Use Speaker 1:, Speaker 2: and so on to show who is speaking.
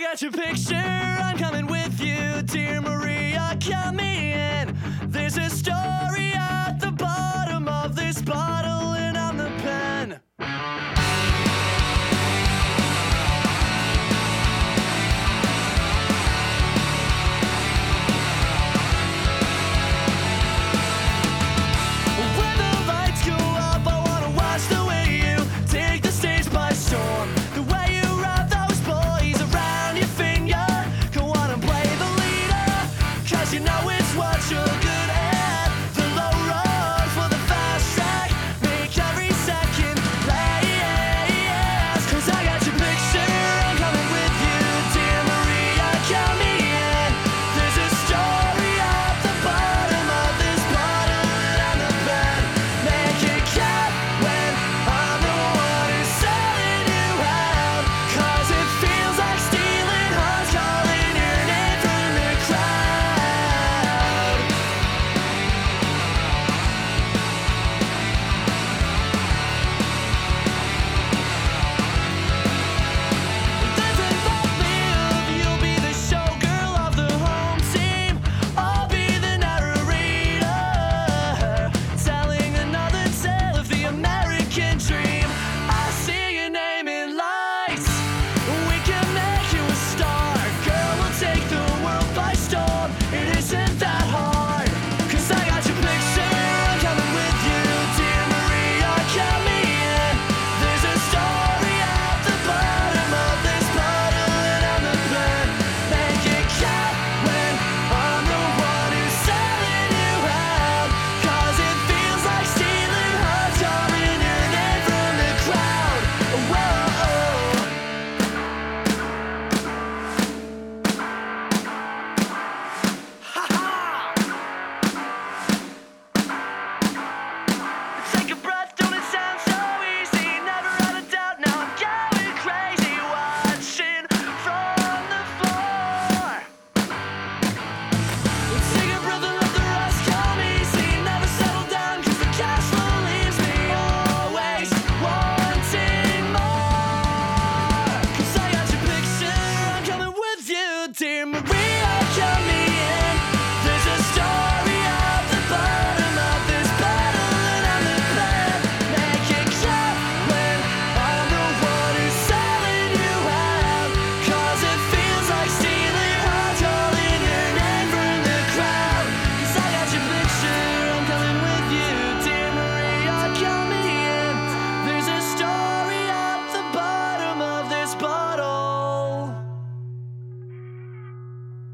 Speaker 1: I got your picture. I'm coming with you, dear Maria. Count me in. There's a you know it's what you're